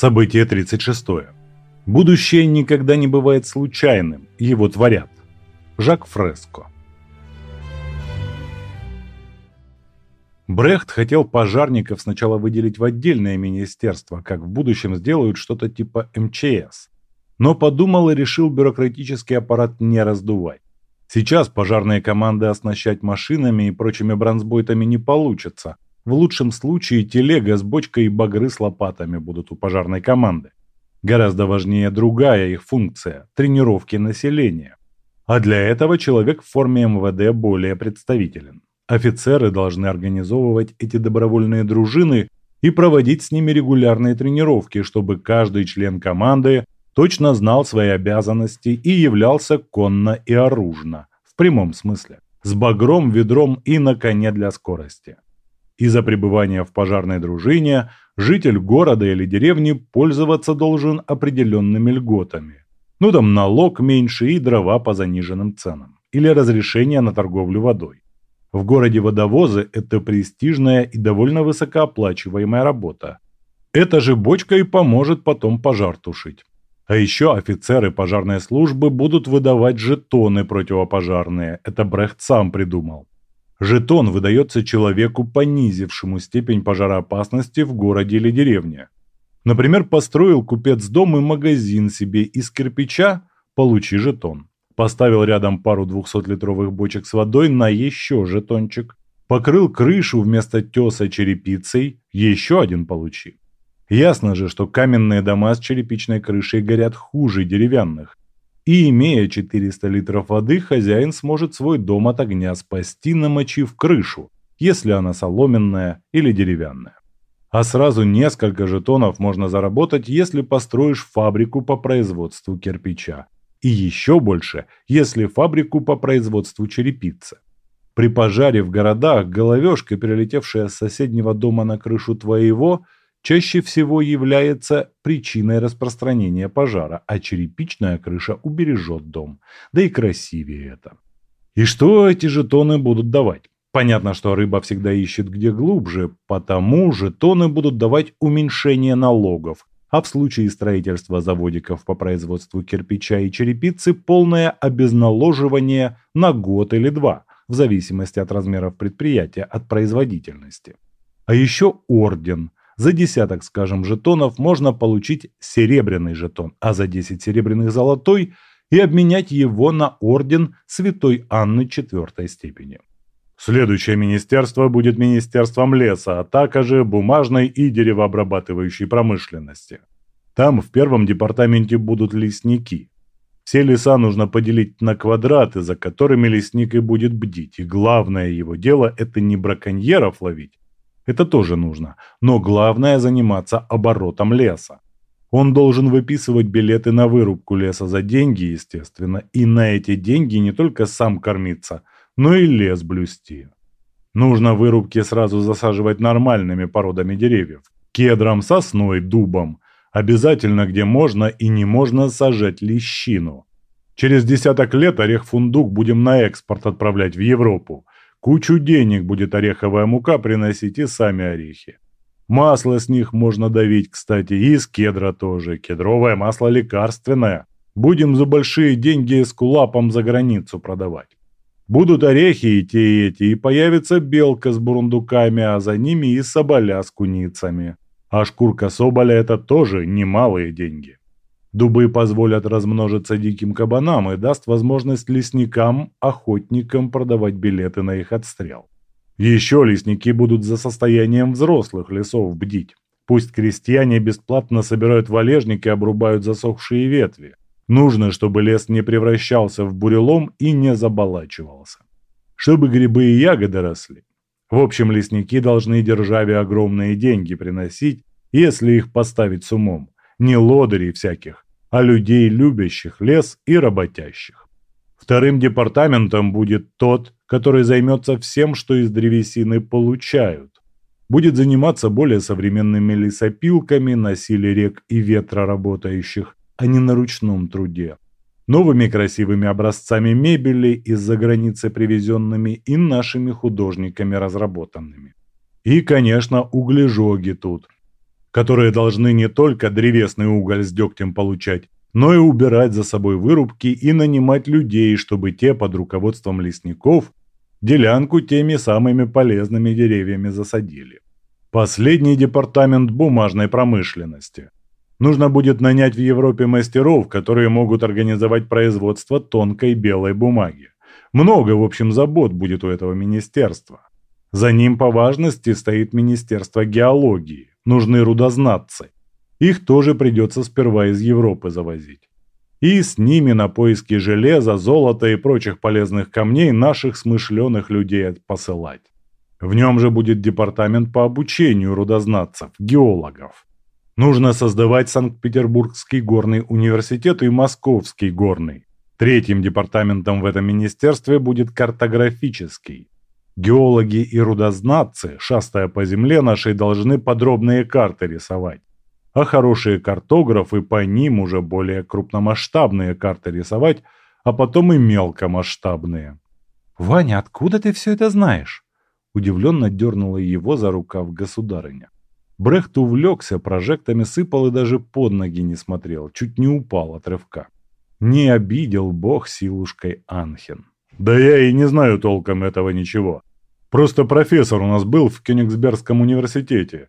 Событие 36. Будущее никогда не бывает случайным, его творят. Жак Фреско. Брехт хотел пожарников сначала выделить в отдельное министерство, как в будущем сделают что-то типа МЧС. Но подумал и решил бюрократический аппарат не раздувать. Сейчас пожарные команды оснащать машинами и прочими бронзбойтами не получится. В лучшем случае телега с бочкой и багры с лопатами будут у пожарной команды. Гораздо важнее другая их функция – тренировки населения. А для этого человек в форме МВД более представителен. Офицеры должны организовывать эти добровольные дружины и проводить с ними регулярные тренировки, чтобы каждый член команды точно знал свои обязанности и являлся конно и оружно, в прямом смысле, с багром, ведром и на коне для скорости. Из-за пребывания в пожарной дружине житель города или деревни пользоваться должен определенными льготами. Ну там налог меньше и дрова по заниженным ценам. Или разрешение на торговлю водой. В городе водовозы – это престижная и довольно высокооплачиваемая работа. Эта же бочка и поможет потом пожар тушить. А еще офицеры пожарной службы будут выдавать жетоны противопожарные. Это Брехт сам придумал. Жетон выдается человеку, понизившему степень пожароопасности в городе или деревне. Например, построил купец дом и магазин себе из кирпича – получи жетон. Поставил рядом пару 200-литровых бочек с водой на еще жетончик. Покрыл крышу вместо теса черепицей – еще один получи. Ясно же, что каменные дома с черепичной крышей горят хуже деревянных. И имея 400 литров воды, хозяин сможет свой дом от огня спасти, намочив крышу, если она соломенная или деревянная. А сразу несколько жетонов можно заработать, если построишь фабрику по производству кирпича. И еще больше, если фабрику по производству черепицы. При пожаре в городах головешка, перелетевшая с соседнего дома на крышу твоего – чаще всего является причиной распространения пожара, а черепичная крыша убережет дом. Да и красивее это. И что эти жетоны будут давать? Понятно, что рыба всегда ищет где глубже, потому жетоны будут давать уменьшение налогов, а в случае строительства заводиков по производству кирпича и черепицы полное обезналоживание на год или два, в зависимости от размеров предприятия, от производительности. А еще орден – за десяток, скажем, жетонов можно получить серебряный жетон, а за 10 серебряных золотой и обменять его на орден Святой Анны четвертой степени. Следующее министерство будет министерством леса, а также бумажной и деревообрабатывающей промышленности. Там в первом департаменте будут лесники. Все леса нужно поделить на квадраты, за которыми лесник и будет бдить. И главное его дело – это не браконьеров ловить, это тоже нужно. Но главное заниматься оборотом леса. Он должен выписывать билеты на вырубку леса за деньги, естественно, и на эти деньги не только сам кормиться, но и лес блюсти. Нужно вырубки сразу засаживать нормальными породами деревьев. Кедром, сосной, дубом. Обязательно, где можно и не можно сажать лещину. Через десяток лет орех-фундук будем на экспорт отправлять в Европу. Кучу денег будет ореховая мука приносить и сами орехи. Масло с них можно давить, кстати, и из кедра тоже. Кедровое масло лекарственное. Будем за большие деньги с кулапом за границу продавать. Будут орехи и те, и эти, и появится белка с бурундуками, а за ними и соболя с куницами. А шкурка соболя – это тоже немалые деньги. Дубы позволят размножиться диким кабанам и даст возможность лесникам, охотникам продавать билеты на их отстрел. Еще лесники будут за состоянием взрослых лесов бдить. Пусть крестьяне бесплатно собирают валежник и обрубают засохшие ветви. Нужно, чтобы лес не превращался в бурелом и не заболачивался. Чтобы грибы и ягоды росли. В общем, лесники должны державе огромные деньги приносить, если их поставить с умом не лодырей всяких, а людей, любящих лес и работящих. Вторым департаментом будет тот, который займется всем, что из древесины получают. Будет заниматься более современными лесопилками на силе рек и ветра работающих, а не на ручном труде. Новыми красивыми образцами мебели из-за границы привезенными и нашими художниками разработанными. И, конечно, углежоги тут – которые должны не только древесный уголь с дегтем получать, но и убирать за собой вырубки и нанимать людей, чтобы те под руководством лесников делянку теми самыми полезными деревьями засадили. Последний департамент бумажной промышленности. Нужно будет нанять в Европе мастеров, которые могут организовать производство тонкой белой бумаги. Много, в общем, забот будет у этого министерства. За ним по важности стоит Министерство геологии. Нужны рудознатцы. Их тоже придется сперва из Европы завозить. И с ними на поиски железа, золота и прочих полезных камней наших смышленых людей посылать. В нем же будет департамент по обучению рудознатцев, геологов. Нужно создавать Санкт-Петербургский горный университет и Московский горный. Третьим департаментом в этом министерстве будет картографический. Геологи и рудознатцы, шастая по земле нашей, должны подробные карты рисовать а хорошие картографы по ним уже более крупномасштабные карты рисовать, а потом и мелкомасштабные. «Ваня, откуда ты все это знаешь?» Удивленно дернула его за рукав государыня. Брехт увлекся, прожектами сыпал и даже под ноги не смотрел, чуть не упал от рывка. Не обидел бог силушкой Анхен. Да я и не знаю толком этого ничего. Просто профессор у нас был в Кёнигсбергском университете.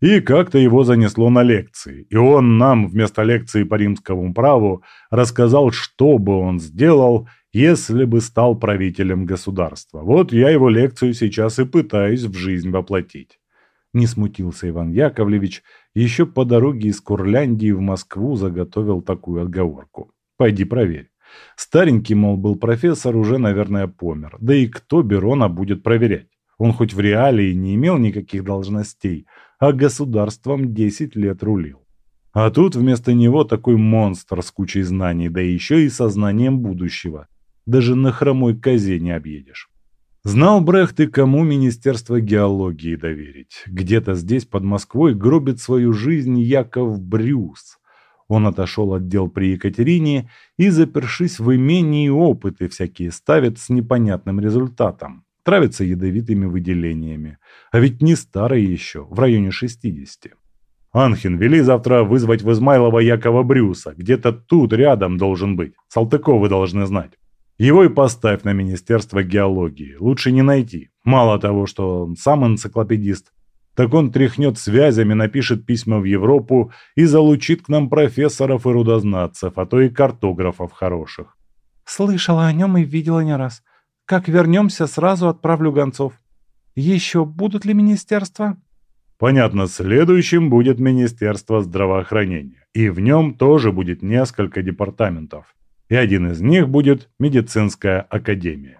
И как-то его занесло на лекции, и он нам вместо лекции по римскому праву рассказал, что бы он сделал, если бы стал правителем государства. Вот я его лекцию сейчас и пытаюсь в жизнь воплотить. Не смутился Иван Яковлевич, еще по дороге из Курляндии в Москву заготовил такую отговорку. Пойди проверь. Старенький, мол, был профессор, уже, наверное, помер. Да и кто Берона будет проверять? Он хоть в реалии не имел никаких должностей, а государством 10 лет рулил. А тут вместо него такой монстр с кучей знаний, да еще и сознанием будущего. Даже на хромой козе не объедешь. Знал Брехт и кому Министерство геологии доверить. Где-то здесь, под Москвой, гробит свою жизнь Яков Брюс. Он отошел от дел при Екатерине и, запершись в имении, опыты всякие ставит с непонятным результатом травится ядовитыми выделениями. А ведь не старый еще, в районе 60. Анхин, вели завтра вызвать в Измайлова Якова Брюса. Где-то тут рядом должен быть. Салтыковы должны знать. Его и поставь на Министерство геологии. Лучше не найти. Мало того, что он сам энциклопедист, так он тряхнет связями, напишет письма в Европу и залучит к нам профессоров и рудознатцев, а то и картографов хороших. Слышала о нем и видела не раз. Как вернемся, сразу отправлю гонцов. Еще будут ли министерства? Понятно, следующим будет Министерство здравоохранения. И в нем тоже будет несколько департаментов. И один из них будет медицинская академия.